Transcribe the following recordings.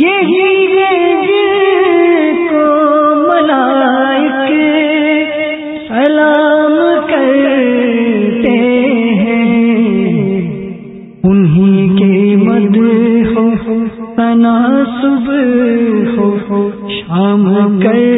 یہی سلام کرتے ہیں۔ انہی کے مد ہو تناسب ہو شام کے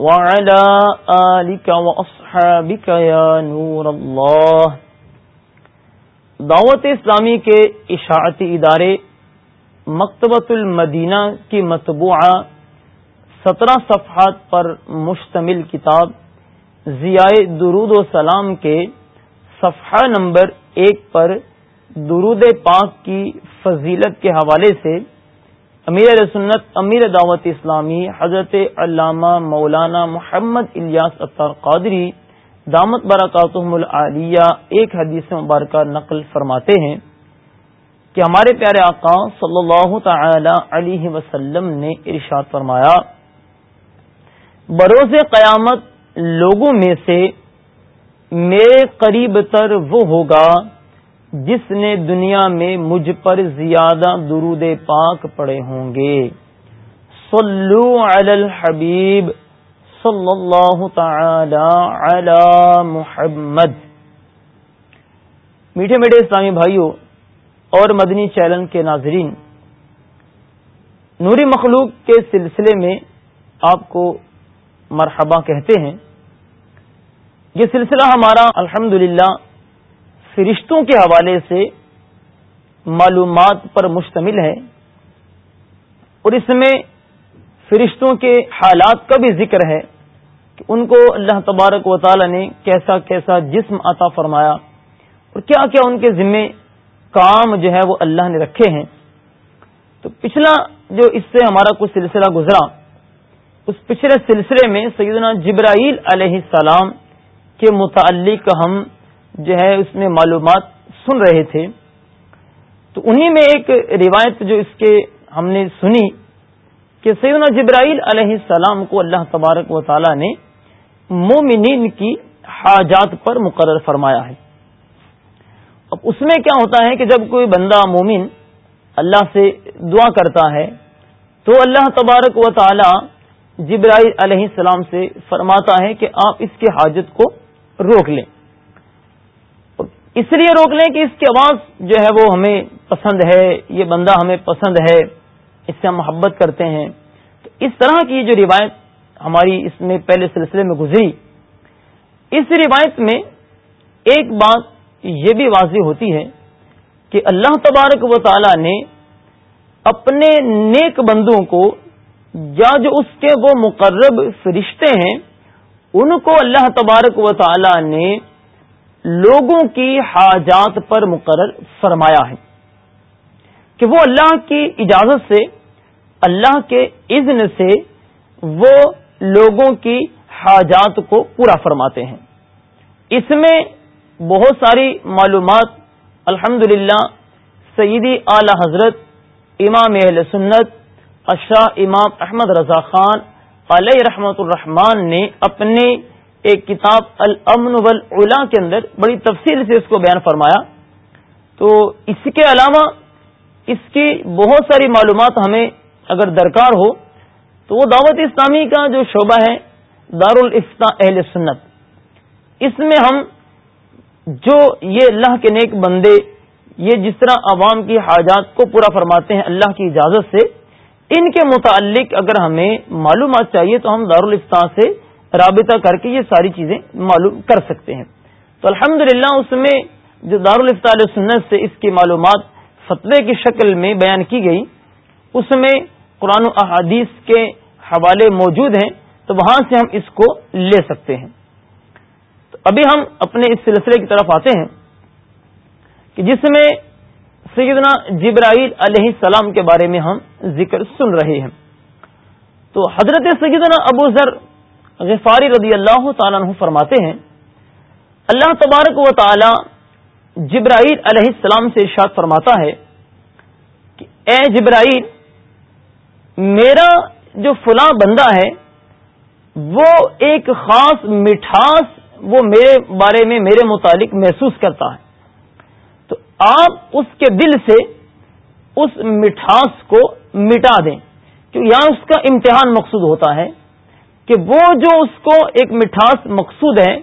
وعلى آلك وأصحابك یا نور اللہ دعوت اسلامی کے اشاعتی ادارے مکتبۃ المدینہ کی مطبوعہ سترہ صفحات پر مشتمل کتاب ضیاء درود و سلام کے صفحہ نمبر ایک پر درود پاک کی فضیلت کے حوالے سے امیر سنت، امیر دعوت اسلامی، حضرت علامہ مولانا محمد الیاس اطار قادری، دامت برکاتہم العالیہ، ایک حدیث مبارکہ نقل فرماتے ہیں کہ ہمارے پیارے آقا صلی اللہ تعالی علیہ وسلم نے ارشاد فرمایا، بروز قیامت لوگوں میں سے میرے قریب تر وہ ہوگا جس نے دنیا میں مجھ پر زیادہ درود پاک پڑے ہوں گے۔ صلو علی الحبیب صلی اللہ تعالی علی محمد۔ میٹھے میٹھے اسلامی بھائیوں اور مدنی چیلن کے ناظرین، نوری مخلوق کے سلسلے میں آپ کو مرحبا کہتے ہیں۔ یہ سلسلہ ہمارا الحمد فرشتوں کے حوالے سے معلومات پر مشتمل ہے اور اس میں فرشتوں کے حالات کا بھی ذکر ہے کہ ان کو اللہ تبارک و تعالی نے کیسا کیسا جسم عطا فرمایا اور کیا کیا ان کے ذمے کام جو ہے وہ اللہ نے رکھے ہیں۔ تو پچھلا جو اس سے ہمارا کچھ سلسلہ گزرا، اس پچھلے سلسلے میں سیدنا جبرائیل علیہ السلام کے متعلق ہم جو ہے اس میں معلومات سن رہے تھے۔ تو انہی میں ایک روایت جو اس کے ہم نے سنی کہ سیدنا جبرائیل علیہ السلام کو اللہ تبارک و تعالی نے مومنین کی حاجات پر مقرر فرمایا ہے۔ اب اس میں کیا ہوتا ہے کہ جب کوئی بندہ مومن اللہ سے دعا کرتا ہے تو اللہ تبارک و تعالی جبرائیل علیہ السلام سے فرماتا ہے کہ آپ اس کی حاجت کو روک لیں۔ اس لیے روک لیں کہ اس کی آواز جو ہے وہ ہمیں پسند ہے، یہ بندہ ہمیں پسند ہے، اس سے ہم محبت کرتے ہیں۔ تو اس طرح کی جو روایت ہماری اس میں پہلے سلسلے میں گزری، اس روایت میں ایک بات یہ بھی واضح ہوتی ہے کہ اللہ تبارک و تعالی نے اپنے نیک بندوں کو، یا جو اس کے وہ مقرب فرشتے ہیں، ان کو اللہ تبارک و تعالی نے لوگوں کی حاجات پر مقرر فرمایا ہے کہ وہ اللہ کی اجازت سے اللہ کے اذن سے وہ لوگوں کی حاجات کو پورا فرماتے ہیں۔ اس میں بہت ساری معلومات الحمد سیدی اعلی حضرت، امام اہل سنت اشاہ امام احمد رضا خان علیہ رحمت الرحمان نے اپنے ایک کتاب الامن والعلا کے اندر بڑی تفصیل سے اس کو بیان فرمایا۔ تو اس کے علاوہ اس کی بہت ساری معلومات ہمیں اگر درکار ہو، تو وہ دعوت اسلامی کا جو شعبہ ہے دارالفتا اہل سنت۔ اس میں ہم جو یہ اللہ کے نیک بندے، یہ جس طرح عوام کی حاجات کو پورا فرماتے ہیں اللہ کی اجازت سے، ان کے متعلق اگر ہمیں معلومات چاہیے تو ہم دارالفتا سے رابطہ کر کے یہ ساری چیزیں معلوم کر سکتے ہیں۔ تو الحمد اس میں جو دارالفتا سنت سے اس کی معلومات فتوے کی شکل میں بیان کی گئی، اس میں قرآن و احادیث کے حوالے موجود ہیں، تو وہاں سے ہم اس کو لے سکتے ہیں۔ تو ابھی ہم اپنے اس سلسلے کی طرف آتے ہیں کہ جس میں سیدنا جبرائیل علیہ السلام کے بارے میں ہم ذکر سن رہے ہیں۔ تو حضرت سیدنا ابو ذر غفاری رضی اللہ تعالیٰ عنہ فرماتے ہیں، اللہ تبارک و تعالی جبرائیل علیہ السلام سے ارشاد فرماتا ہے کہ اے جبرائیل، میرا جو فلاں بندہ ہے، وہ ایک خاص مٹھاس وہ میرے بارے میں میرے متعلق محسوس کرتا ہے۔ تو آپ اس کے دل سے اس مٹھاس کو مٹا دیں کیوں یہاں اس کا امتحان مقصود ہوتا ہے۔ کہ وہ جو اس کو ایک مٹھاس مقصود ہے،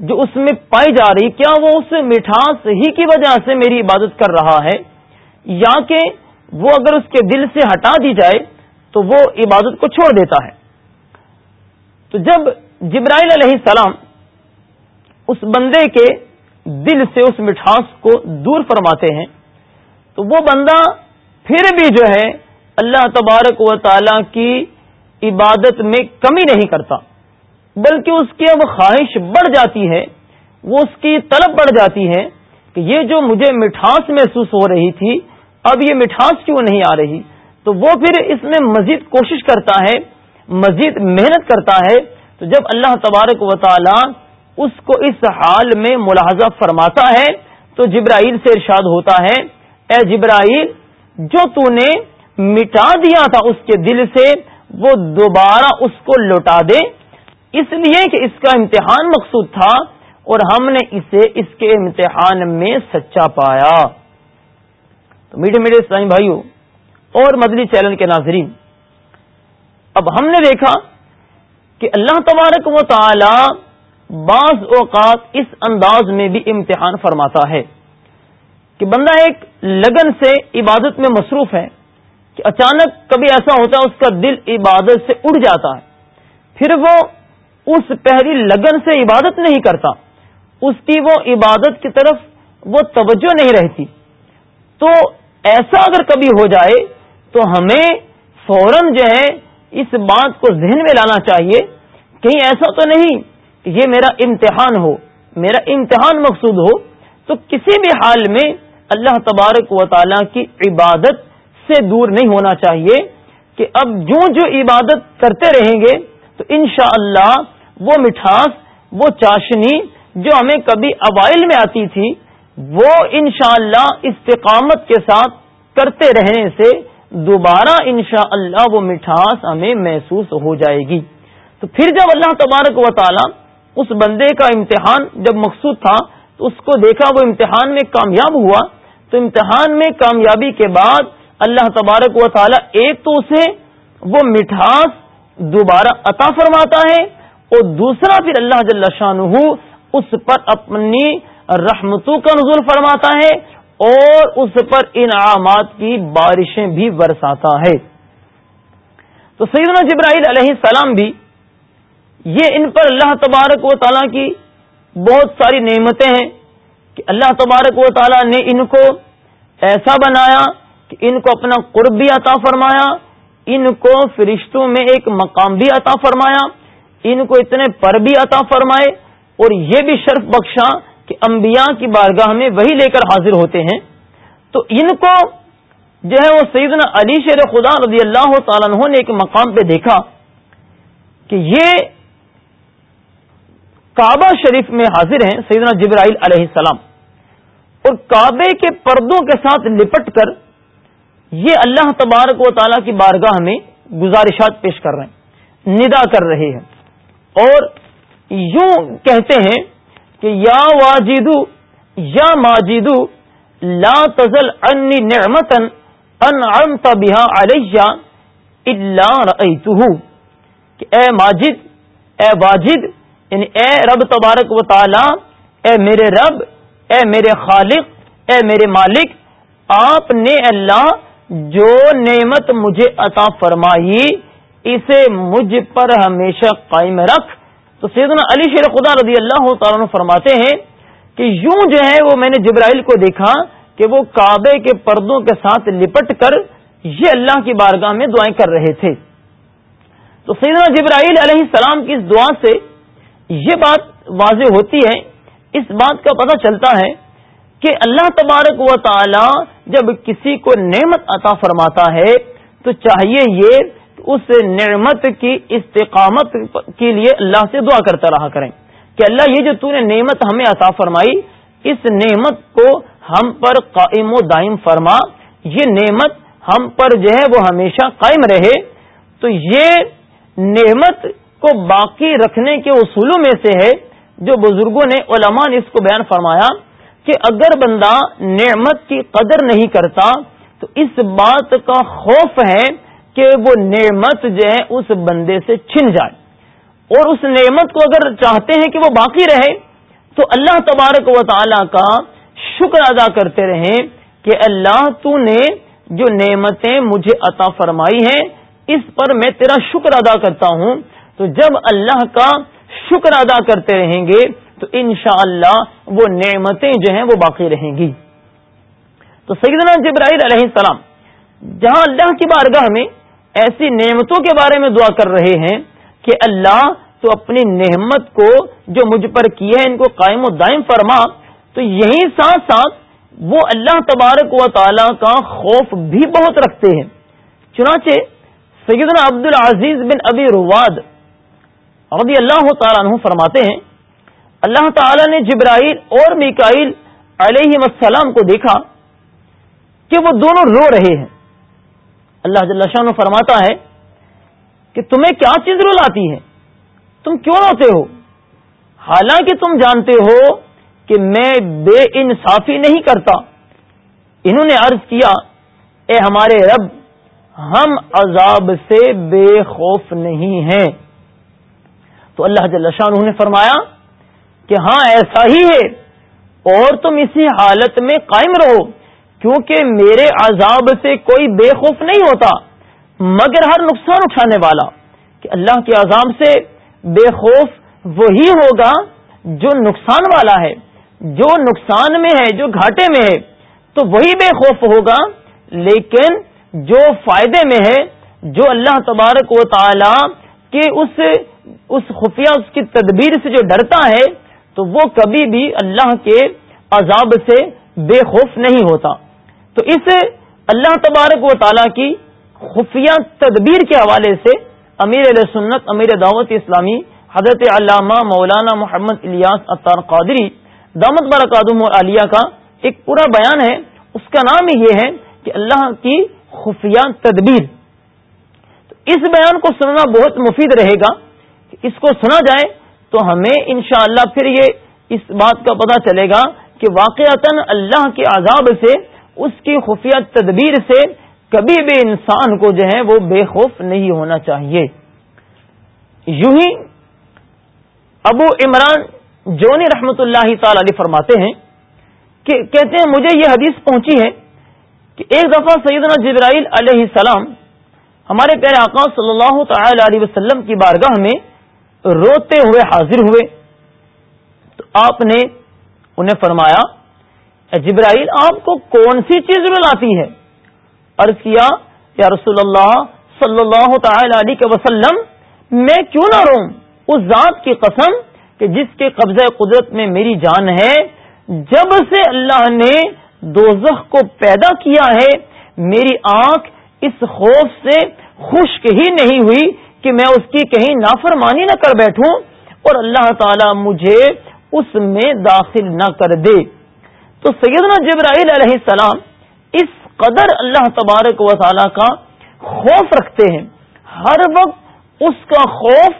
جو اس میں پائی جا رہی، کیا وہ اس مٹھاس ہی کی وجہ سے میری عبادت کر رہا ہے؟ یا کہ وہ اگر اس کے دل سے ہٹا دی جائے، تو وہ عبادت کو چھوڑ دیتا ہے؟ تو جب جبرائیل علیہ السلام اس بندے کے دل سے اس مٹھاس کو دور فرماتے ہیں، تو وہ بندہ پھر بھی جو ہے، اللہ تبارک و تعالی کی عبادت میں کمی نہیں کرتا، بلکہ اس کی اب خواہش بڑھ جاتی ہے، وہ اس کی طلب بڑھ جاتی ہے کہ یہ جو مجھے مٹھاس محسوس ہو رہی تھی، اب یہ مٹھاس کیوں نہیں آ رہی؟ تو وہ پھر اس میں مزید کوشش کرتا ہے، مزید محنت کرتا ہے۔ تو جب اللہ تبارک و تعالی اس کو اس حال میں ملاحظہ فرماتا ہے، تو جبرائیل سے ارشاد ہوتا ہے، اے جبرائیل، جو تو نے مٹا دیا تھا اس کے دل سے وہ دوبارہ اس کو لوٹا دے۔ اس لیے کہ اس کا امتحان مقصود تھا اور ہم نے اسے اس کے امتحان میں سچا پایا۔ تو میٹھے میٹھے اسلامی بھائیوں اور مدنی چینل کے ناظرین، اب ہم نے دیکھا کہ اللہ تبارک و تعالی بعض اوقات اس انداز میں بھی امتحان فرماتا ہے کہ بندہ ایک لگن سے عبادت میں مصروف ہے۔ کہ اچانک کبھی ایسا ہوتا ہے اس کا دل عبادت سے اڑ جاتا ہے۔ پھر وہ اس پہلی لگن سے عبادت نہیں کرتا۔ اس کی وہ عبادت کی طرف وہ توجہ نہیں رہتی۔ تو ایسا اگر کبھی ہو جائے تو ہمیں فوراً جو ہے اس بات کو ذہن میں لانا چاہیے۔ کہیں ایسا تو نہیں کہ یہ میرا امتحان ہو، میرا امتحان مقصود ہو۔ تو کسی بھی حال میں اللہ تبارک و تعالی کی عبادت سے دور نہیں ہونا چاہیے کہ اب جو جو عبادت کرتے رہیں گے، تو انشاءاللہ اللہ وہ مٹھاس، وہ چاشنی جو ہمیں کبھی اوائل میں آتی تھی، وہ انشاءاللہ اللہ استقامت کے ساتھ کرتے رہنے سے دوبارہ انشاءاللہ اللہ وہ مٹھاس ہمیں محسوس ہو جائے گی۔ تو پھر جب اللہ تبارک و تعالی اس بندے کا امتحان جب مقصود تھا، تو اس کو دیکھا، وہ امتحان میں کامیاب ہوا۔ تو امتحان میں کامیابی کے بعد اللہ تبارک و تعالی ایک تو اسے وہ مٹھاس دوبارہ عطا فرماتا ہے اور دوسرا پھر اللہ جل شاہ اس پر اپنی رحمتوں کا نزول فرماتا ہے اور اس پر انعامات کی بارشیں بھی برساتا ہے۔ تو سیدنا جبرائیل علیہ السلام بھی یہ ان پر اللہ تبارک و تعالیٰ کی بہت ساری نعمتیں ہیں کہ اللہ تبارک و تعالیٰ نے ان کو ایسا بنایا کہ ان کو اپنا قرب بھی عطا فرمایا، ان کو فرشتوں میں ایک مقام بھی عطا فرمایا، ان کو اتنے پر بھی عطا فرمائے اور یہ بھی شرف بخشا کہ انبیاء کی بارگاہ میں وہی لے کر حاضر ہوتے ہیں۔ تو ان کو جو ہے وہ سیدنا علی شیر خدا رضی اللہ تعالیٰ عنہ نے ایک مقام پہ دیکھا کہ یہ کعبہ شریف میں حاضر ہیں سیدنا جبرائیل علیہ السلام اور کعبے کے پردوں کے ساتھ لپٹ کر یہ اللہ تبارک و تعالیٰ کی بارگاہ میں گزارشات پیش کر رہے ہیں، ندا کر رہے ہیں اور یوں کہتے ہیں کہ یا واجدو، یا ماجدو، لا تزل انی نعمتا انعمت بها علیہ الا رأیتہو۔ کہ اے ماجد، اے واجد یعنی اے رب تبارک و تعالی، اے میرے رب، اے میرے خالق، اے میرے مالک، آپ نے اللہ جو نعمت مجھے عطا فرمائی، اسے مجھ پر ہمیشہ قائم رکھ۔ تو سیدنا علی شیر خدا رضی اللہ تعالیٰ فرماتے ہیں کہ یوں جو ہے وہ میں نے جبرائیل کو دیکھا کہ وہ کعبے کے پردوں کے ساتھ لپٹ کر یہ اللہ کی بارگاہ میں دعائیں کر رہے تھے۔ تو سیدنا جبرائیل علیہ السلام کی اس دعا سے یہ بات واضح ہوتی ہے، اس بات کا پتہ چلتا ہے کہ اللہ تبارک و تعالی جب کسی کو نعمت عطا فرماتا ہے، تو چاہیے یہ اس نعمت کی استقامت کے لیے اللہ سے دعا کرتا رہا کریں۔ کہ اللہ، یہ جو تو نے نعمت ہمیں عطا فرمائی، اس نعمت کو ہم پر قائم و دائم فرما۔ یہ نعمت ہم پر جو ہے وہ ہمیشہ قائم رہے۔ تو یہ نعمت کو باقی رکھنے کے اصولوں میں سے ہے جو بزرگوں نے، علماء نے اس کو بیان فرمایا۔ کہ اگر بندہ نعمت کی قدر نہیں کرتا تو اس بات کا خوف ہے کہ وہ نعمت جو ہے اس بندے سے چھن جائے۔ اور اس نعمت کو اگر چاہتے ہیں کہ وہ باقی رہے، تو اللہ تبارک و تعالی کا شکر ادا کرتے رہیں کہ اللہ تو نے جو نعمتیں مجھے عطا فرمائی ہیں، اس پر میں تیرا شکر ادا کرتا ہوں۔ تو جب اللہ کا شکر ادا کرتے رہیں گے تو انشاءاللہ اللہ وہ نعمتیں جو ہیں وہ باقی رہیں گی۔ تو سیدنا جبرائیل علیہ السلام جہاں اللہ کی بارگاہ میں ایسی نعمتوں کے بارے میں دعا کر رہے ہیں کہ اللہ تو اپنی نعمت کو جو مجھ پر کی ہے ان کو قائم و دائم فرما، تو یہی ساتھ ساتھ وہ اللہ تبارک و تعالی کا خوف بھی بہت رکھتے ہیں۔ چنانچہ سیدنا عبد العزیز بن ابی رواد رضی اللہ تعالیٰ عنہ فرماتے ہیں اللہ تعالی نے جبرائیل اور میکائیل علیہ السلام کو دیکھا کہ وہ دونوں رو رہے ہیں۔ اللہ جل شاہ فرماتا ہے کہ تمہیں کیا چیز رلاتی ہے تم کیوں روتے ہو؟ حالانکہ تم جانتے ہو کہ میں بے انصافی نہیں کرتا۔ انہوں نے عرض کیا، اے ہمارے رب، ہم عذاب سے بے خوف نہیں ہیں۔ تو اللہ جل شاہ نے فرمایا کہ ہاں ایسا ہی ہے۔ اور تم اسی حالت میں قائم رہو، کیونکہ میرے عذاب سے کوئی بے خوف نہیں ہوتا، مگر ہر نقصان اٹھانے والا۔ کہ اللہ کے عذاب سے بے خوف وہی ہوگا جو نقصان والا ہے۔ جو نقصان میں ہے، جو گھاٹے میں ہے، تو وہی بے خوف ہوگا۔ لیکن جو فائدے میں ہے، جو اللہ تبارک و تعالی کے اس اس خفیہ، اس کی تدبیر سے جو ڈرتا ہے تو وہ کبھی بھی اللہ کے عذاب سے بے خوف نہیں ہوتا۔ تو اس اللہ تبارک و تعالی کی خفیہ تدبیر کے حوالے سے امیر علیہ سنت، امیر دعوت اسلامی حضرت علامہ مولانا محمد الیاس اطار قادری دامت برکادم اور عالیہ کا ایک پورا بیان ہے۔ اس کا نام یہ ہے کہ اللہ کی خفیہ تدبیر۔ تو اس بیان کو سننا بہت مفید رہے گا اس کو سنا جائے تو ہمیں انشاءاللہ پھر یہ اس بات کا پتہ چلے گا کہ واقعتا اللہ کے عذاب سے، اس کی خفیہ تدبیر سے کبھی بھی انسان کو جو ہے وہ بے خوف نہیں ہونا چاہیے۔ یوں ہی ابو عمران جونی رحمت اللہ تعالی علیہ فرماتے ہیں کہ کہتے ہیں، مجھے یہ حدیث پہنچی ہے کہ ایک دفعہ سیدنا جبرائیل علیہ السلام ہمارے پیارے آقا صلی اللہ تعالی علیہ وسلم کی بارگاہ میں روتے ہوئے، حاضر ہوئے۔ تو آپ نے انہیں فرمایا جبرائیل، آپ کو کون سی چیز رلاتی ہے؟ عرض کیا، یا رسول اللہ صلی اللہ تعالی علیہ وسلم، میں کیوں نہ روں اس ذات کی قسم کہ جس کے قبضہ قدرت میں میری جان ہے، جب سے اللہ نے دوزخ کو پیدا کیا ہے، میری آنکھ اس خوف سے خشک ہی نہیں ہوئی کہ میں اس کی کہیں نافرمانی نہ کر بیٹھوں اور اللہ تعالی مجھے اس میں داخل نہ کر دے۔ تو سیدنا جبرائیل علیہ السلام اس قدر اللہ تبارک و تعالی کا خوف رکھتے ہیں۔ ہر وقت اس کا خوف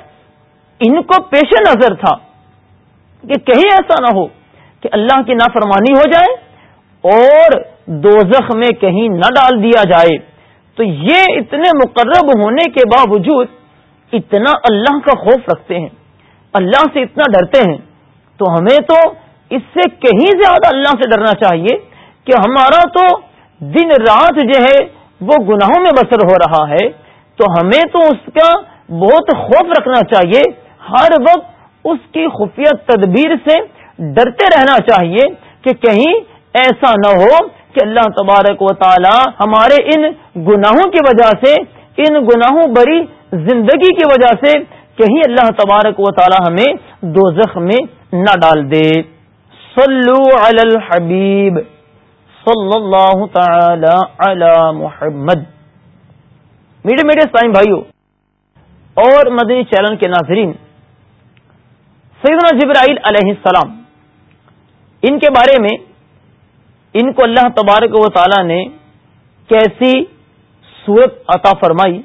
ان کو پیش نظر تھا کہ کہیں ایسا نہ ہو کہ اللہ کی نافرمانی ہو جائے اور دوزخ میں کہیں نہ ڈال دیا جائے۔ تو یہ اتنے مقرب ہونے کے باوجود اتنا اللہ کا خوف رکھتے ہیں، اللہ سے اتنا ڈرتے ہیں، تو ہمیں تو اس سے کہیں زیادہ اللہ سے ڈرنا چاہیے کہ ہمارا تو دن رات جو ہے وہ گناہوں میں بسر ہو رہا ہے۔ تو ہمیں تو اس کا بہت خوف رکھنا چاہیے، ہر وقت اس کی خفیہ تدبیر سے ڈرتے رہنا چاہیے کہ کہیں ایسا نہ ہو کہ اللہ تبارک و تعالی ہمارے ان گناہوں کی وجہ سے، ان گناہوں بری زندگی کی وجہ سے کہیں اللہ تبارک و تعالی ہمیں دو میں نہ ڈال دے۔ صلو علی الحبیب، صلی اللہ تعالی علی محمد۔ میڈے میڈے سائن بھائیوں اور مدنی چینل کے ناظرین، سیدنا جبرائیل علیہ السلام، ان کے بارے میں ان کو اللہ تبارک و تعالی نے کیسی صورت عطا فرمائی۔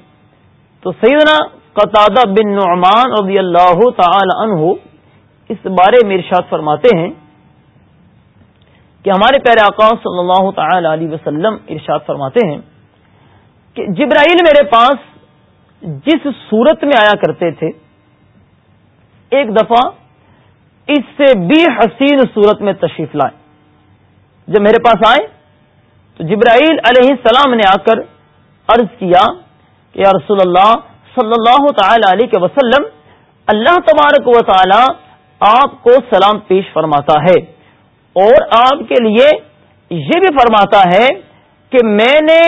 تو سیدنا قطع بن نعمان رضی اللہ تعالی عنہ اس بارے میں ارشاد فرماتے ہیں کہ ہمارے پیارے آقا صلی اللہ تعالی علیہ وسلم ارشاد فرماتے ہیں کہ جبرائیل میرے پاس جس صورت میں آیا کرتے تھے، ایک دفعہ اس سے بھی حسین صورت میں تشریف لائے۔ جب میرے پاس آئے تو جبرائیل علیہ السلام نے آ کر عرض کیا کہ یا رسول اللہ صلی اللہ تعالی علیہ وسلم، اللہ تبارک و تعالی آپ کو سلام پیش فرماتا ہے۔ اور آپ کے لیے یہ بھی فرماتا ہے کہ میں نے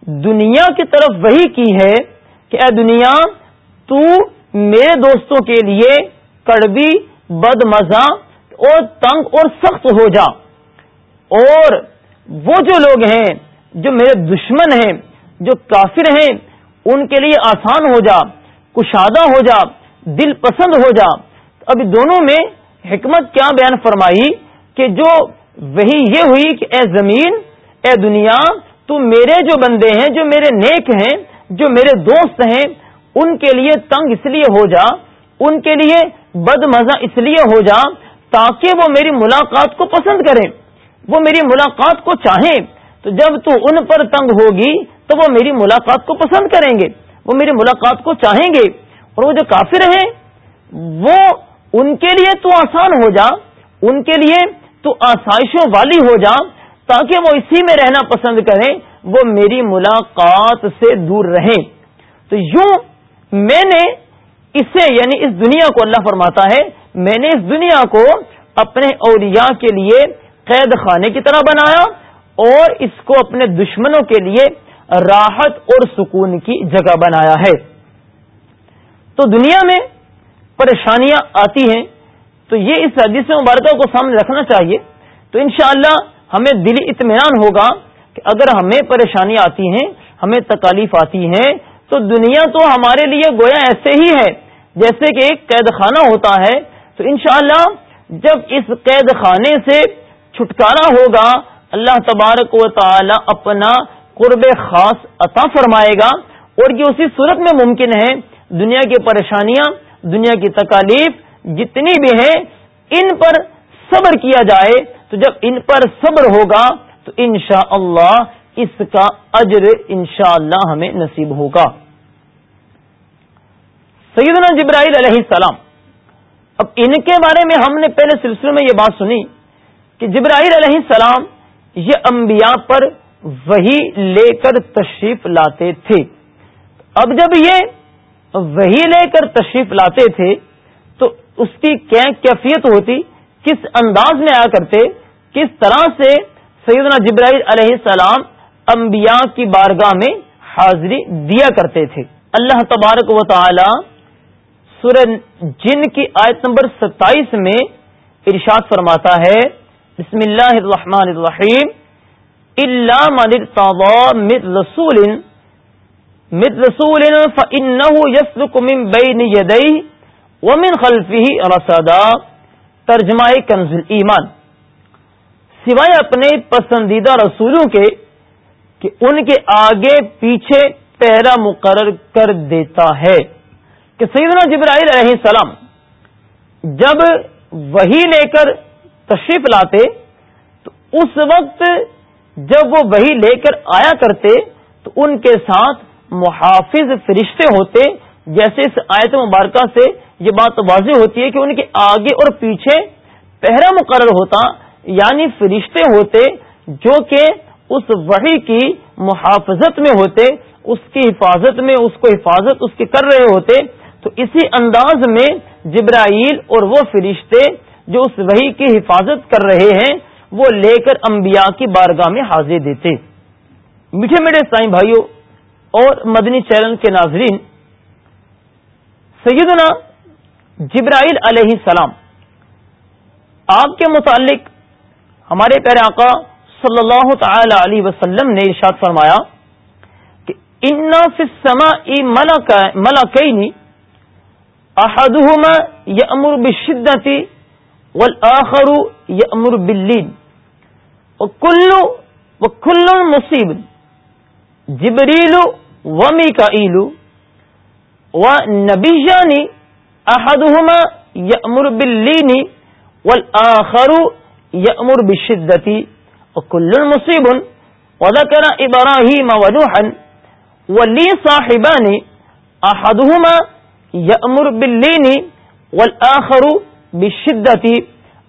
دنیا کی طرف وہی کی ہے کہ اے دنیا، تو میرے دوستوں کے لیے کڑبی بد مزہ اور تنگ اور سخت ہو جا۔ اور وہ جو لوگ ہیں، جو میرے دشمن ہیں، جو کافر ہیں ان کے لیے آسان ہو جا، کشادہ ہو جا، دل پسند ہو جا۔ ابھی دونوں میں حکمت کیا بیان فرمائی کہ جو وہی یہ ہوئی کہ اے زمین، اے دنیا، تو میرے جو بندے ہیں، جو میرے نیک ہیں، جو میرے دوست ہیں، ان کے لیے تنگ اس لیے ہو جا، ان کے لیے بد مزہ اس لیے ہو جا تاکہ وہ میری ملاقات کو پسند کریں۔ وہ میری ملاقات کو چاہیں۔ تو جب تو ان پر تنگ ہوگی تو وہ میری ملاقات کو پسند کریں گے، وہ میری ملاقات کو چاہیں گے اور وہ جو کافر ہیں، وہ ان کے لیے تو آسان ہو جا، ان کے لیے تو آسائشوں والی ہو جا، تاکہ وہ اسی میں رہنا پسند کریں، وہ میری ملاقات سے دور رہیں۔ تو یوں میں نے اسے یعنی اس دنیا کو اللہ فرماتا ہے، میں نے اس دنیا کو اپنے اولیاء کے لیے قید خانے کی طرح بنایا اور اس کو اپنے دشمنوں کے لیے راحت اور سکون کی جگہ بنایا ہے۔ تو دنیا میں پریشانیاں آتی ہیں، تو یہ اس حدیث مبارکہ کو سامنے رکھنا چاہیے۔ تو انشاءاللہ ہمیں دلی اطمینان ہوگا کہ اگر ہمیں پریشانیاں آتی ہیں، ہمیں تکالیف آتی ہیں، تو دنیا تو ہمارے لیے گویا ایسے ہی ہے جیسے کہ ایک قید خانہ ہوتا ہے۔ تو انشاءاللہ جب اس قید خانے سے چھٹکارا ہوگا، اللہ تبارک و تعالی اپنا قرب خاص عطا فرمائے گا اور یہ اسی صورت میں ممکن ہے دنیا کی پریشانیاں، دنیا کی تکالیف جتنی بھی ہیں، ان پر صبر کیا جائے۔ تو جب ان پر صبر ہوگا، تو انشاء اللہ اس کا اجر انشاء اللہ ہمیں نصیب ہوگا۔ سیدنا جبرائیل علیہ السلام، اب ان کے بارے میں ہم نے پہلے سلسلے میں یہ بات سنی کہ جبرائیل علیہ السلام یہ انبیاء پر وہی لے کر تشریف لاتے تھے۔ اب جب یہ وہی لے کر تشریف لاتے تھے، تو اس کی کیا کیفیت ہوتی؟ کس انداز میں آیا کرتے؟ کس طرح سے سیدنا جبرائیل علیہ السلام انبیاء کی بارگاہ میں حاضری دیا کرتے تھے؟ اللہ تبارک و تعالی سورہ جن کی آیت نمبر ستائیس میں ارشاد فرماتا ہے، بسم اللہ الرحمن الرحیم۔ اللہ من رسول. مت رسول فإنه يسلك من بين يديه ومن خلفه رصدا. ترجمہ کنز ایمان سوائے اپنے پسندیدہ رسولوں کے کہ ان کے آگے پیچھے پہرا مقرر کر دیتا ہے کہ سیدنا جبرائیل علیہ السلام جب وہی لے کر تشریف لاتے تو اس وقت جب وہ وہی لے کر آیا کرتے تو ان کے ساتھ محافظ فرشتے ہوتے، جیسے اس آیت مبارکہ سے یہ بات واضح ہوتی ہے کہ ان کے آگے اور پیچھے پہرا مقرر ہوتا یعنی فرشتے ہوتے جو کہ اس وحی کی محافظت میں ہوتے، اس کی حفاظت میں، اس کو حفاظت اس کی کر رہے ہوتے، تو اسی انداز میں جبرائیل اور وہ فرشتے جو اس وحی کی حفاظت کر رہے ہیں وہ لے کر انبیاء کی بارگاہ میں حاضر دیتے۔ میٹھے میٹھے سائیں بھائیوں اور مدنی چینل کے ناظرین، سیدنا جبرائیل علیہ السلام، آپ کے متعلق ہمارے پیارے آقا صلی اللہ تعالی علیہ وسلم نے ارشاد فرمایا کہ انا فما ملا کئی احدهما يأمر بالشدة والآخر يأمر باللين وكل وكل مصيب جبريل وميكائيل ونبيان احدهما يأمر باللين والآخر يأمر بالشدة وكل مصيب وذكر إبراهيم ونوحا ولي صاحبان أحدهما يأمر باللين والآخر بالشدة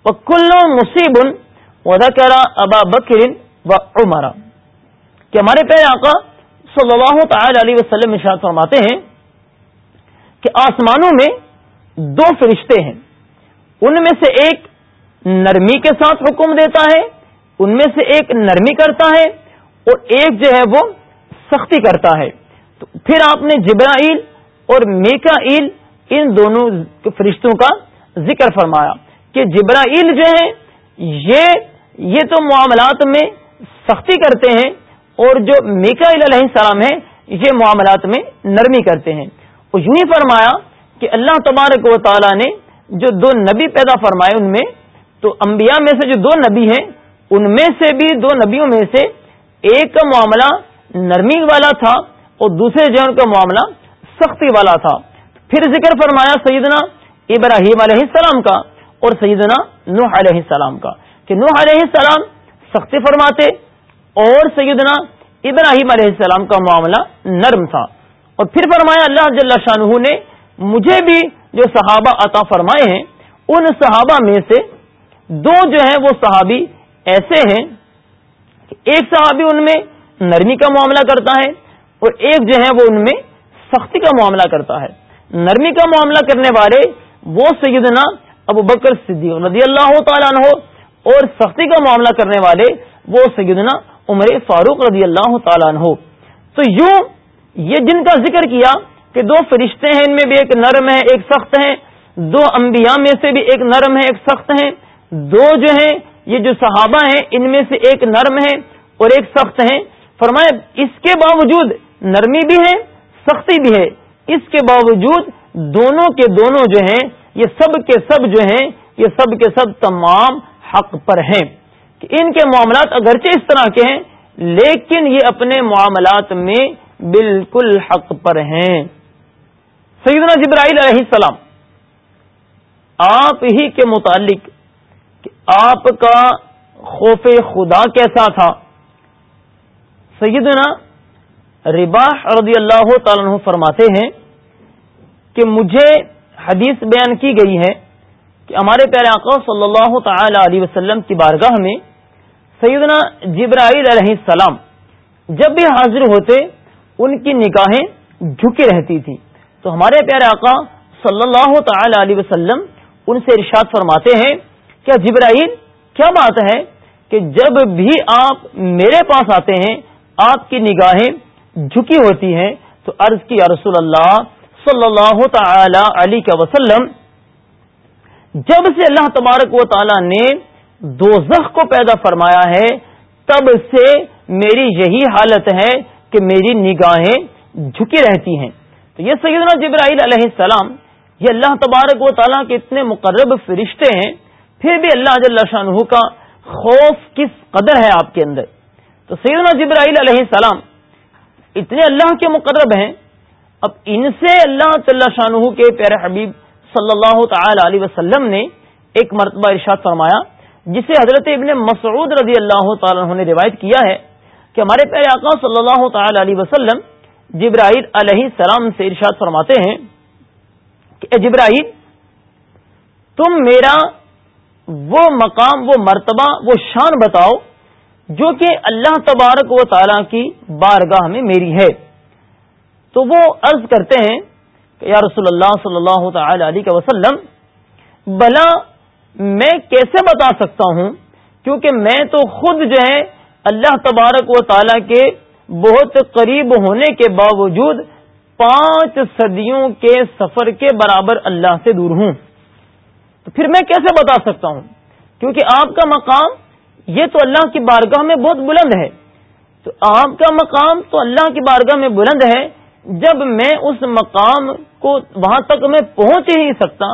وكل مصيب وذكر أبا بكر وعمر کہ ہمارے پہلے آقا صلی اللہ تعالی علیہ وسلم ارشاد فرماتے ہیں کہ آسمانوں میں دو فرشتے ہیں۔ ان میں سے ایک نرمی کے ساتھ حکم دیتا ہے، ان میں سے ایک نرمی کرتا ہے اور ایک جو ہے وہ سختی کرتا ہے۔ تو پھر آپ نے جبرائیل اور میکا ان دونوں فرشتوں کا ذکر فرمایا۔ کہ جبرائیل جو ہے یہ یہ تو معاملات میں سختی کرتے ہیں اور جو میکا علیہ السلام ہے یہ معاملات میں نرمی کرتے ہیں۔ اور یوں ہی فرمایا کہ اللہ تبارک و تعالی نے جو دو نبی پیدا فرمائے ان میں، تو انبیاء میں سے جو دو نبی ہیں، ان میں سے بھی دو نبیوں میں سے ایک کا معاملہ نرمی والا تھا اور دوسرے جو ان کا معاملہ سختی والا تھا۔ پھر ذکر فرمایا سیدنا ابراہیم علیہ السلام کا اور سیدنا نوح علیہ السلام کا، کہ نوح علیہ السلام سختی فرماتے اور سیدنا ابراہیم علیہ السلام کا معاملہ نرم تھا۔ اور پھر فرمایا اللہ جل شاہ نے مجھے بھی جو صحابہ عطا فرمائے ہیں، ان صحابہ میں سے دو جو ہیں وہ صحابی ایسے ہیں کہ ایک صحابی ان میں نرمی کا معاملہ کرتا ہے اور ایک جو ہے وہ ان میں سختی کا معاملہ کرتا ہے۔ نرمی کا معاملہ کرنے والے وہ سیدنا ابو بکر صدیق رضی اللہ تعالیٰ عنہ اور سختی کا معاملہ کرنے والے وہ سیدنا عمر فاروق رضی اللہ تعالیٰ عنہ۔ تو یوں یہ جن کا ذکر کیا کہ دو فرشتے ہیں، ان میں بھی ایک نرم ہے، ایک سخت ہے دو انبیاء میں سے بھی ایک نرم ہے، ایک سخت ہے دو جو ہیں، یہ جو صحابہ ہیں، ان میں سے ایک نرم ہے اور ایک سخت ہے فرمایا، اس کے باوجود نرمی بھی ہے، سختی بھی ہے۔ اس کے باوجود دونوں کے دونوں جو ہیں یہ سب کے سب جو ہیں، یہ سب کے سب تمام حق پر ہیں۔ کہ ان کے معاملات اگرچہ اس طرح کے ہیں، لیکن یہ اپنے معاملات میں بالکل حق پر ہیں۔ سیدنا جبرائیل علیہ السلام، آپ ہی کے متعلق کہ آپ کا خوف خدا کیسا تھا۔ سیدنا رباح رضی اللہ تعالیٰ فرماتے ہیں کہ مجھے حدیث بیان کی گئی ہے کہ ہمارے پیارے آقا صلی اللہ تعالی علیہ وسلم کی بارگاہ میں سیدنا جبرائیل علیہ السلام جب بھی حاضر ہوتے، ان کی نگاہیں جھکی رہتی تھی تو ہمارے پیارے آقا صلی اللہ تعالی علیہ وسلم ان سے ارشاد فرماتے ہیں، کیا جبرائیل، کیا بات ہے کہ جب بھی آپ میرے پاس آتے ہیں، آپ کی نگاہیں جھکی ہوتی ہیں؟ تو عرض کی رسول اللہ صلی اللہ تعالی علی کا وسلم، جب سے اللہ تبارک و تعالی نے دو کو پیدا فرمایا ہے، تب سے میری یہی حالت ہے کہ میری نگاہیں جھکی رہتی ہیں۔ تو یہ سیدنا جبرائیل علیہ السلام، یہ اللہ تبارک و تعالیٰ کے اتنے مقرب فرشتے ہیں، پھر بھی اللہ جل شاہ کا خوف کس قدر ہے آپ کے اندر؟ تو سیدنا جبرائیل علیہ السلام، اتنے اللہ کے مقرب ہیں اب ان سے اللہ تعالی شاہ کے پیارے حبیب صلی اللہ تعالی علیہ وسلم نے ایک مرتبہ ارشاد فرمایا، جسے حضرت ابن مسعود رضی اللہ تعالیٰ نے روایت کیا ہے کہ ہمارے پیارے آقا صلی اللہ تعالی علیہ وسلم جبرائیل علیہ السلام سے ارشاد فرماتے ہیں کہ، اے جبرائیل، تم میرا وہ مقام، وہ مرتبہ، وہ شان بتاؤ جو کہ اللہ تبارک و تعالی کی بارگاہ میں میری ہے۔ تو وہ عرض کرتے ہیں کہ یا رسول اللہ صلی اللہ تعالی علیہ وسلم، بلا میں کیسے بتا سکتا ہوں؟ کیونکہ میں تو خود جو ہے اللہ تبارک و تعالی کے بہت قریب ہونے کے باوجود پانچ صدیوں کے سفر کے برابر اللہ سے دور ہوں۔ تو پھر میں کیسے بتا سکتا ہوں؟ کیونکہ آپ کا مقام، یہ تو اللہ کی بارگاہ میں بہت بلند ہے۔ تو آپ کا مقام تو اللہ کی بارگاہ میں بلند ہے جب میں اس مقام کو وہاں تک میں پہنچ ہی نہیں سکتا،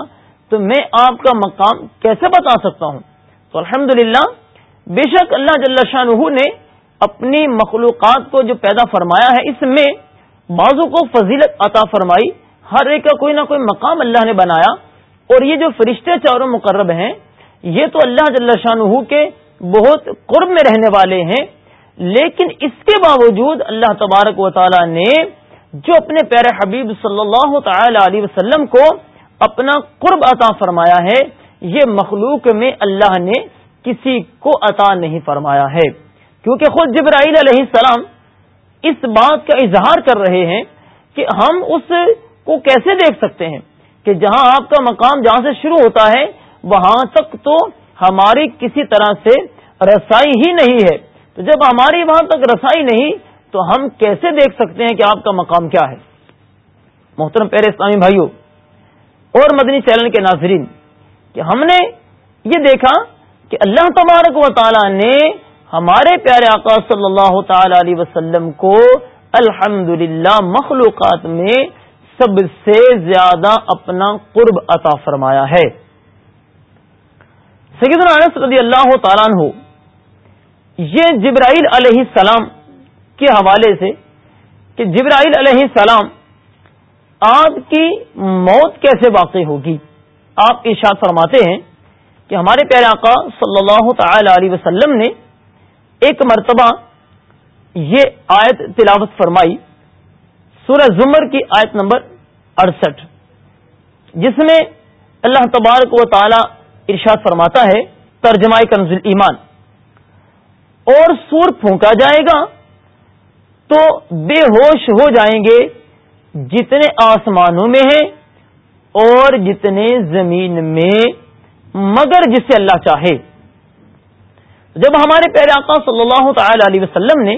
تو میں آپ کا مقام کیسے بتا سکتا ہوں؟ تو الحمد بے شک اللہ جل شاہ نے اپنی مخلوقات کو جو پیدا فرمایا ہے، اس میں بازو کو فضیلت عطا فرمائی۔ ہر ایک کا کوئی نہ کوئی مقام اللہ نے بنایا۔ اور یہ جو فرشتے چاروں مقرب ہیں، یہ تو اللہ جل شاہ کے بہت قرب میں رہنے والے ہیں۔ لیکن اس کے باوجود اللہ تبارک و تعالی نے جو اپنے پیارے حبیب صلی اللہ تعالی علیہ وسلم کو اپنا قرب عطا فرمایا ہے، یہ مخلوق میں اللہ نے کسی کو عطا نہیں فرمایا ہے۔ کیونکہ خود جبرائیل علیہ السلام اس بات کا اظہار کر رہے ہیں کہ ہم اس کو کیسے دیکھ سکتے ہیں کہ جہاں آپ کا مقام جہاں سے شروع ہوتا ہے، وہاں تک تو ہماری کسی طرح سے رسائی ہی نہیں ہے۔ تو جب ہماری وہاں تک رسائی نہیں تو ہم کیسے دیکھ سکتے ہیں کہ آپ کا مقام کیا ہے؟ محترم پیر اسلامی بھائیوں اور مدنی چینل کے ناظرین، کہ ہم نے یہ دیکھا کہ اللہ تبارک و تعالی نے ہمارے پیارے آقا صلی اللہ تعالی علیہ وسلم کو الحمد مخلوقات میں سب سے زیادہ اپنا قرب عطا فرمایا ہے۔ سیدنا انس رضی اللہ تعالیٰ عنہ، یہ جبرائیل علیہ السلام کے حوالے سے کہ جبرائیل علیہ السلام آپ کی موت کیسے واقع ہوگی؟ آپ ارشاد فرماتے ہیں کہ ہمارے پیارے آقا صلی اللہ تعالی علیہ وسلم نے ایک مرتبہ یہ آیت تلاوت فرمائی، سورہ زمر کی آیت نمبر اڑسٹھ، جس میں اللہ تبارک و تعالی ارشاد فرماتا ہے، ترجمہ کنز ایمان اور سور پھونکا جائے گا تو بے ہوش ہو جائیں گے جتنے آسمانوں میں ہیں اور جتنے زمین میں، مگر جسے اللہ چاہے۔ جب ہمارے پیارے آقا صلی اللہ تعالی علیہ وسلم نے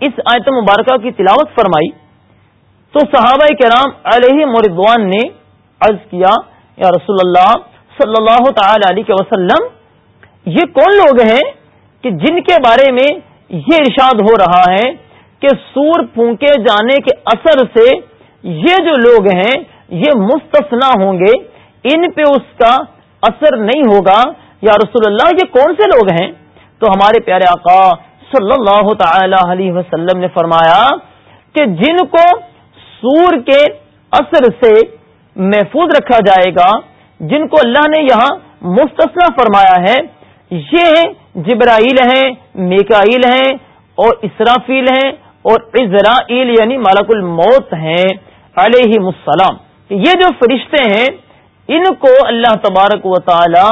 اس آیت مبارکہ کی تلاوت فرمائی، تو صحابہ کرام علیہ مردوان نے عرض کیا، یا رسول اللہ صلی اللہ تعالی علیہ وسلم، یہ کون لوگ ہیں کہ جن کے بارے میں یہ ارشاد ہو رہا ہے کہ سور پھونکے جانے کے اثر سے یہ جو لوگ ہیں، یہ مستثنا ہوں گے، ان پہ اس کا اثر نہیں ہوگا۔ یا رسول اللہ، یہ کون سے لوگ ہیں؟ تو ہمارے پیارے آقا صلی اللہ تعالی علیہ وسلم نے فرمایا کہ جن کو سور کے اثر سے محفوظ رکھا جائے گا، جن کو اللہ نے یہاں مستثنا فرمایا ہے، یہ جبرائیل ہیں، میکائیل ہیں اور اسرافیل ہیں۔ اور اسرائیل یعنی مالک الموت ہیں علیہ السلام۔ یہ جو فرشتے ہیں، ان کو اللہ تبارک و تعالی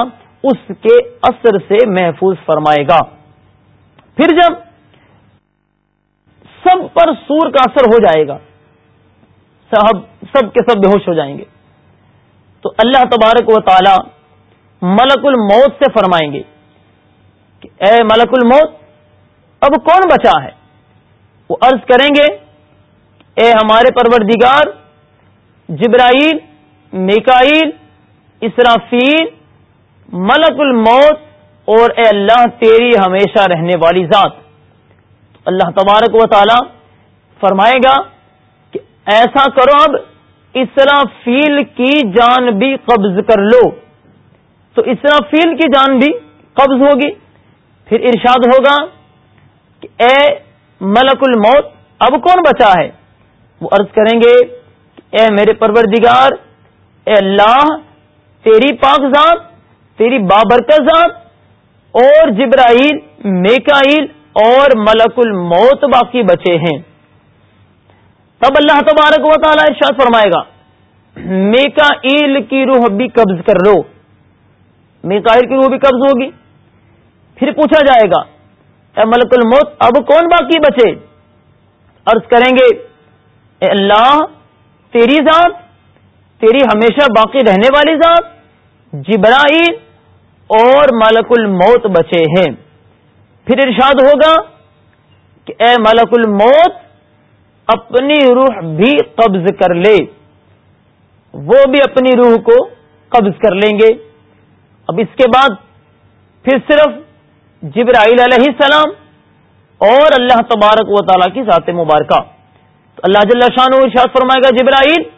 اس کے اثر سے محفوظ فرمائے گا۔ پھر جب سب پر سور کا اثر ہو جائے گا، سب سب کے سب بے ہوش ہو جائیں گے۔ تو اللہ تبارک و تعالی ملک الموت سے فرمائیں گے کہ اے ملک الموت، اب کون بچا ہے؟ وہ عرض کریں گے، اے ہمارے پروردگار، جبرائیل، میکائیل، اسرافیل، ملک الموت اور اے اللہ تیری ہمیشہ رہنے والی ذات۔ اللہ تبارک و تعالی فرمائے گا کہ ایسا کرو اب، اسرافیل کی جان بھی قبض کر لو۔ تو اسرافیل کی جان بھی قبض ہوگی۔ پھر ارشاد ہوگا کہ اے ملک الموت، اب کون بچا ہے؟ وہ عرض کریں گے، اے میرے پروردگار، اے اللہ، تیری پاک ذات، تیری بابرکت ذات، اور جبرائیل، میکائیل اور ملک الموت باقی بچے ہیں۔ تب اللہ تبارک و تعالی ارشاد فرمائے گا میکا کی روح بھی قبض کر لو۔ میکائل کی روح بھی قبض ہوگی۔ پھر پوچھا جائے گا اے ملک الموت، اب کون باقی بچے؟ عرض کریں گے، اے اللہ، تیری ذات، تیری ہمیشہ باقی رہنے والی ذات، جبرائیل اور ملک الموت بچے ہیں۔ پھر ارشاد ہوگا کہ اے ملک الموت، اپنی روح بھی قبض کر لے۔ وہ بھی اپنی روح کو قبض کر لیں گے۔ اب اس کے بعد پھر صرف جبرائیل علیہ السلام اور اللہ تبارک و تعالیٰ کی ذات مبارکہ۔ تو اللہ جل شاہ ارشاد فرمائے گا، جبرائیل،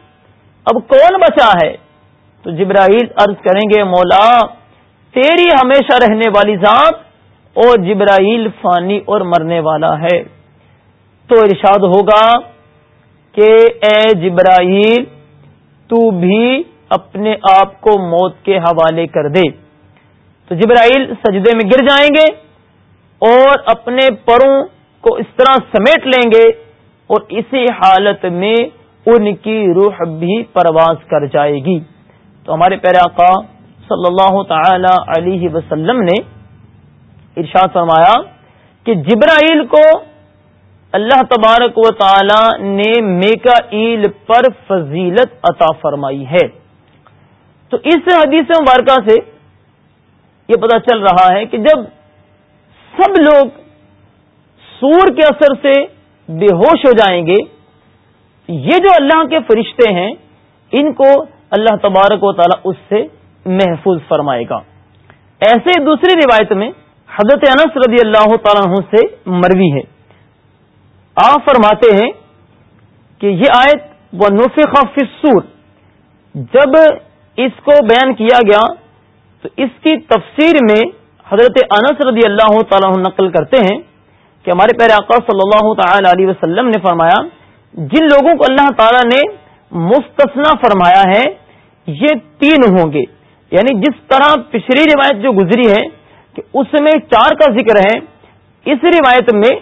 اب کون بچا ہے؟ تو جبرائیل عرض کریں گے، مولا، تیری ہمیشہ رہنے والی ذات اور جبرائیل فانی اور مرنے والا ہے۔ تو ارشاد ہوگا کہ، اے جبرائیل، تو بھی اپنے آپ کو موت کے حوالے کر دے۔ تو جبرائیل سجدے میں گر جائیں گے اور اپنے پروں کو اس طرح سمیٹ لیں گے اور اسی حالت میں ان کی روح بھی پرواز کر جائے گی۔ تو ہمارے پیارے آقا صلی اللہ تعالی علیہ وسلم نے ارشاد فرمایا کہ جبرائیل کو اللہ تبارک و تعالی نے میکا ایل پر فضیلت عطا فرمائی ہے۔ تو اس حدیث مبارکہ سے یہ پتا چل رہا ہے کہ جب سب لوگ سور کے اثر سے بے ہوش ہو جائیں گے، یہ جو اللہ کے فرشتے ہیں، ان کو اللہ تبارک و تعالی اس سے محفوظ فرمائے گا۔ ایسے دوسری روایت میں حضرت انس رضی اللہ تعالیٰ عنہ سے مروی ہے۔ آپ فرماتے ہیں کہ یہ آیت و نفق فصور جب اس کو بیان کیا گیا تو اس کی تفسیر میں حضرت انس رضی اللہ تعالیٰ نقل کرتے ہیں کہ ہمارے پیر آقا صلی اللہ تعالی علیہ وسلم نے فرمایا، جن لوگوں کو اللہ تعالی نے مستثنا فرمایا ہے، یہ تین ہوں گے۔ یعنی جس طرح پچھلی روایت جو گزری ہے کہ اس میں چار کا ذکر ہے، اس روایت میں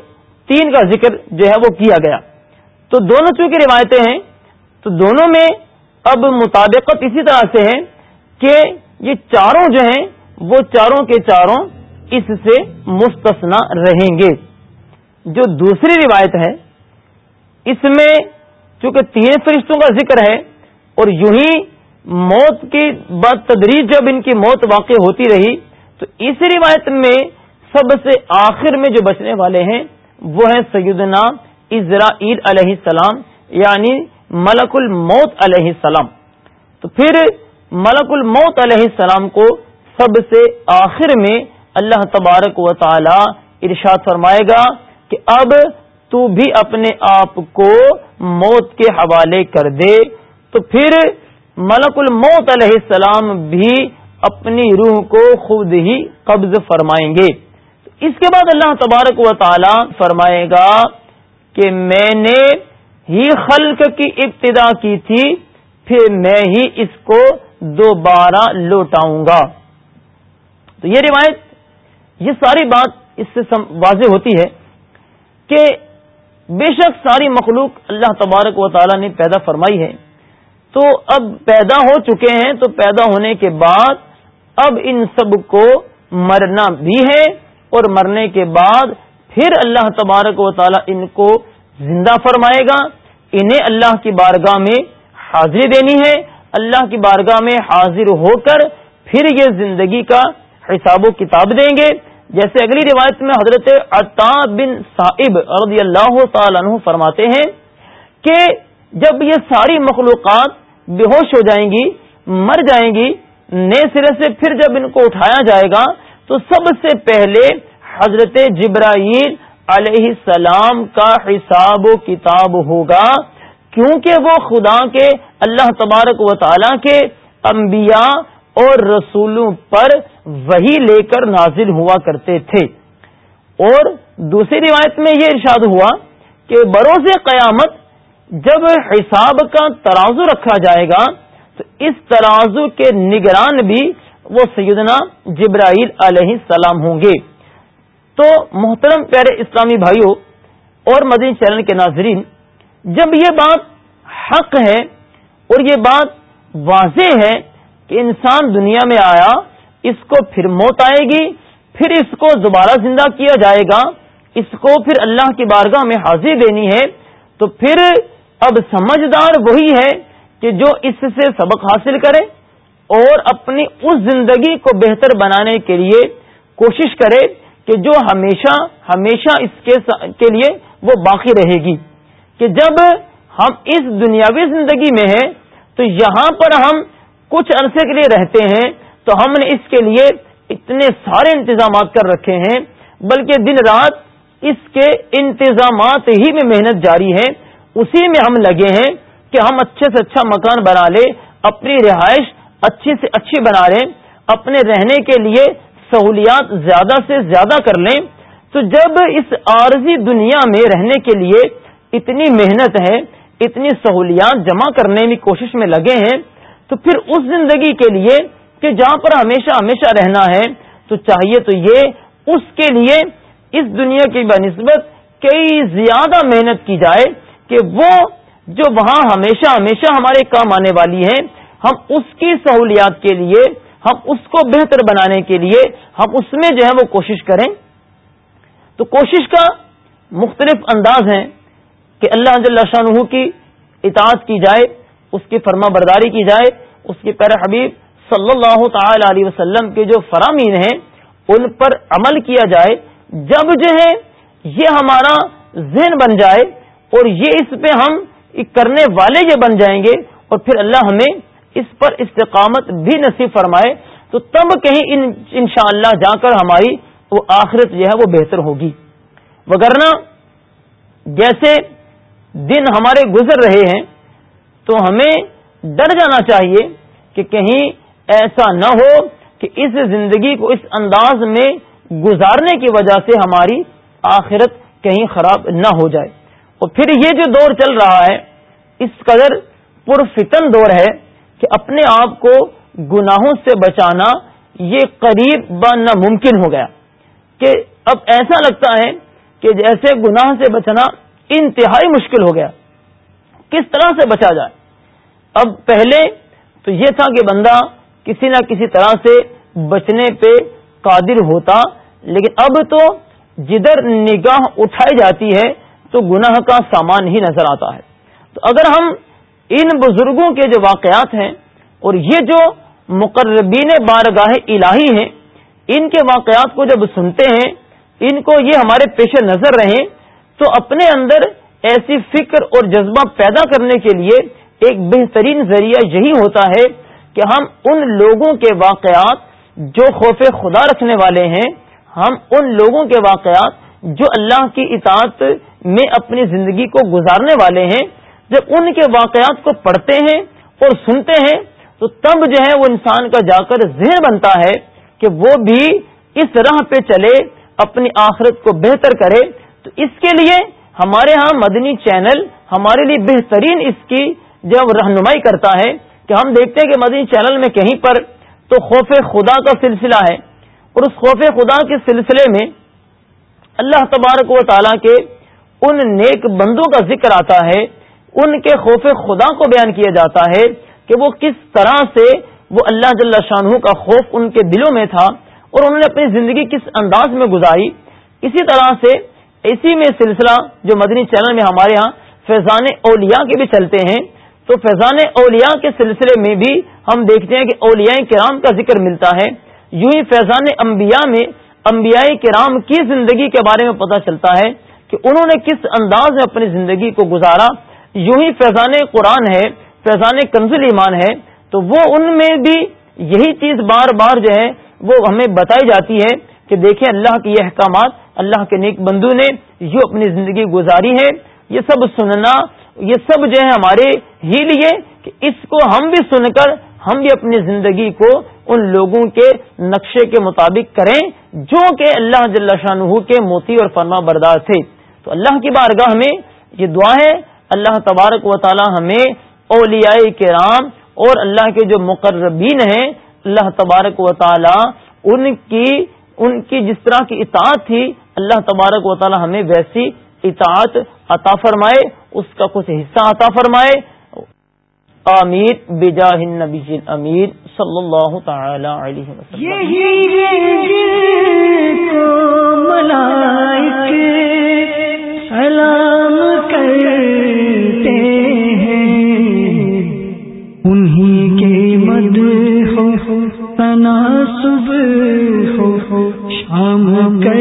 تین کا ذکر جو ہے وہ کیا گیا۔ تو دونوں چونکہ روایتیں ہیں، تو دونوں میں اب مطابقت اسی طرح سے ہے کہ یہ چاروں جو ہیں، وہ چاروں کے چاروں اس سے مستثنا رہیں گے۔ جو دوسری روایت ہے، اس میں چونکہ تین فرشتوں کا ذکر ہے، اور یوں ہی موت کی بد تدریج جب ان کی موت واقع ہوتی رہی، تو اس روایت میں سب سے آخر میں جو بچنے والے ہیں، وہ ہیں سیدنا ازرا عید علیہ السلام یعنی ملک الموت علیہ السلام۔ تو پھر ملک الموت علیہ السلام کو سب سے آخر میں اللہ تبارک و تعالی ارشاد فرمائے گا کہ اب تو بھی اپنے آپ کو موت کے حوالے کر دے، تو پھر ملک الموت علیہ السلام بھی اپنی روح کو خود ہی قبض فرمائیں گے۔ اس کے بعد اللہ تبارک و تعالی فرمائے گا کہ میں نے ہی خلق کی ابتدا کی تھی، پھر میں ہی اس کو دوبارہ لوٹاؤں گا۔ تو یہ روایت، یہ ساری بات اس سے واضح ہوتی ہے کہ بے شک ساری مخلوق اللہ تبارک و تعالی نے پیدا فرمائی ہے۔ تو اب پیدا ہو چکے ہیں، تو پیدا ہونے کے بعد اب ان سب کو مرنا بھی ہے اور مرنے کے بعد پھر اللہ تبارک و تعالی ان کو زندہ فرمائے گا۔ انہیں اللہ کی بارگاہ میں حاضری دینی ہے۔ اللہ کی بارگاہ میں حاضر ہو کر پھر یہ زندگی کا حساب و کتاب دیں گے۔ جیسے اگلی روایت میں حضرت عطا بن صاحب رضی اللہ تعالیٰ عنہ فرماتے ہیں کہ جب یہ ساری مخلوقات بے ہوش ہو جائیں گی، مر جائیں گی، نئے سرے سے پھر جب ان کو اٹھایا جائے گا، تو سب سے پہلے حضرت جبرائیل علیہ السلام کا حساب و کتاب ہوگا۔ کیونکہ وہ خدا کے، اللہ تبارک و تعالی کے انبیاء اور رسولوں پر وہی لے کر نازل ہوا کرتے تھے۔ اور دوسری روایت میں یہ ارشاد ہوا کہ بروز قیامت جب حساب کا ترازو رکھا جائے گا، تو اس ترازو کے نگران بھی وہ سیدنا جبرائیل علیہ السلام ہوں گے۔ تو محترم پیارے اسلامی بھائیوں اور مدین چینل کے ناظرین، جب یہ بات حق ہے اور یہ بات واضح ہے کہ انسان دنیا میں آیا، اس کو پھر موت آئے گی، پھر اس کو دوبارہ زندہ کیا جائے گا، اس کو پھر اللہ کی بارگاہ میں حاضر دینی ہے۔ تو پھر اب سمجھدار وہی ہے کہ جو اس سے سبق حاصل کرے اور اپنی اس زندگی کو بہتر بنانے کے لیے کوشش کرے کہ جو ہمیشہ ہمیشہ اس کے لیے وہ باقی رہے گی۔ کہ جب ہم اس دنیاوی زندگی میں ہیں، تو یہاں پر ہم کچھ عرصے کے لیے رہتے ہیں، تو ہم نے اس کے لیے اتنے سارے انتظامات کر رکھے ہیں، بلکہ دن رات اس کے انتظامات ہی میں محنت جاری ہے۔ اسی میں ہم لگے ہیں کہ ہم اچھے سے اچھا مکان بنا لیں، اپنی رہائش اچھی سے اچھی بنا لیں، اپنے رہنے کے لیے سہولیات زیادہ سے زیادہ کر لیں۔ تو جب اس عارضی دنیا میں رہنے کے لیے اتنی محنت ہے اتنی سہولیات جمع کرنے میں کوشش میں لگے ہیں، تو پھر اس زندگی کے لیے کہ جہاں پر ہمیشہ ہمیشہ رہنا ہے، تو چاہیے تو یہ اس کے لیے اس دنیا کی بنسبت کئی زیادہ محنت کی جائے کہ وہ جو وہاں ہمیشہ ہمیشہ ہمارے کام آنے والی ہے ہم اس کی سہولیات کے لیے، ہم اس کو بہتر بنانے کے لیے ہم اس میں جو ہے وہ کوشش کریں۔ تو کوشش کا مختلف انداز ہیں۔ کہ اللہ جل شاہ کی اطاعت کی جائے، اس کی فرما برداری کی جائے، اس کے پیر حبیب صلی اللہ تعالی علیہ وسلم کے جو فرامین ہیں، ان پر عمل کیا جائے۔ جب جو ہے، یہ ہمارا ذہن بن جائے اور یہ اس پہ ہم کرنے والے یہ بن جائیں گے اور پھر اللہ ہمیں اس پر استقامت بھی نصیب فرمائے، تو تب کہیں ان شاء اللہ جا کر ہماری وہ آخرت جو ہے وہ بہتر ہوگی۔ وگرنہ جیسے دن ہمارے گزر رہے ہیں، تو ہمیں ڈر جانا چاہیے کہ کہیں ایسا نہ ہو کہ اس زندگی کو اس انداز میں گزارنے کی وجہ سے ہماری آخرت کہیں خراب نہ ہو جائے۔ اور پھر یہ جو دور چل رہا ہے، اس قدر پرفتن دور ہے کہ اپنے آپ کو گناہوں سے بچانا یہ قریب ب ناممکن ہو گیا۔ کہ اب ایسا لگتا ہے کہ جیسے گناہ سے بچنا انتہائی مشکل ہو گیا۔ کس طرح سے بچا جائے؟ اب پہلے تو یہ تھا کہ بندہ کسی نہ کسی طرح سے بچنے پہ قادر ہوتا، لیکن اب تو جدھر نگاہ اٹھائی جاتی ہے تو گناہ کا سامان ہی نظر آتا ہے۔ تو اگر ہم ان بزرگوں کے جو واقعات ہیں اور یہ جو مقربین بارگاہ الہی ہیں، ان کے واقعات کو جب سنتے ہیں، ان کو یہ ہمارے پیش نظر رہیں تو اپنے اندر ایسی فکر اور جذبہ پیدا کرنے کے لیے ایک بہترین ذریعہ یہی ہوتا ہے کہ ہم ان لوگوں کے واقعات جو خوف خدا رکھنے والے ہیں، ہم ان لوگوں کے واقعات جو اللہ کی اطاعت میں اپنی زندگی کو گزارنے والے ہیں۔ جب ان کے واقعات کو پڑھتے ہیں اور سنتے ہیں، تو تب جو ہے وہ انسان کا جا کر ذہن بنتا ہے کہ وہ بھی اس راہ پہ چلے، اپنی آخرت کو بہتر کرے۔ تو اس کے لیے ہمارے ہاں مدنی چینل ہمارے لیے بہترین اس کی جب رہنمائی کرتا ہے کہ ہم دیکھتے ہیں کہ مدنی چینل میں کہیں پر تو خوف خدا کا سلسلہ ہے اور اس خوف خدا کے سلسلے میں اللہ تبارک و تعالیٰ کے ان نیک بندوں کا ذکر آتا ہے، ان کے خوف خدا کو بیان کیا جاتا ہے کہ وہ کس طرح سے وہ اللہ جل شاہ کا خوف ان کے دلوں میں تھا اور انہوں نے اپنی زندگی کس انداز میں گزاری۔ اسی طرح سے اسی میں سلسلہ جو مدنی چینل میں ہمارے ہاں فیضان اولیاء کے بھی چلتے ہیں، تو فیضان اولیاء کے سلسلے میں بھی ہم دیکھتے ہیں کہ اولیاء کرام کا ذکر ملتا ہے۔ یوں ہی فیضان انبیاء میں انبیاء کرام کی زندگی کے بارے میں پتہ چلتا ہے کہ انہوں نے کس انداز میں اپنی زندگی کو گزارا۔ یوں ہی فیضان قرآن ہے، فیضان کنزل ایمان ہے، تو وہ ان میں بھی یہی چیز بار بار جو ہے وہ ہمیں بتائی جاتی ہے کہ دیکھیں اللہ کے یہ احکامات اللہ کے نیک بندو نے یوں اپنی زندگی گزاری ہے۔ یہ سب سننا، یہ سب جو ہے ہمارے ہی لیے کہ اس کو ہم بھی سن کر ہم بھی اپنی زندگی کو ان لوگوں کے نقشے کے مطابق کریں جو کہ اللہ جل شاہ کے موتی اور فرما بردار تھے۔ تو اللہ کی بارگاہ میں یہ دعا ہے۔ اللہ تبارک و تعالی ہمیں اولیاء کرام اور اللہ کے جو مقربین ہیں، اللہ تبارک و تعالی ان کی ان کی جس طرح کی اطاعت تھی اللہ تبارک و تعالی ہمیں ویسی اطاعت عطا فرمائے، اس کا کچھ حصہ عطا فرمائے۔ آمیر بجاہ النبی امیر صلی اللہ تعالی علیہ وسلم۔ یہی کو ملائک سلام کر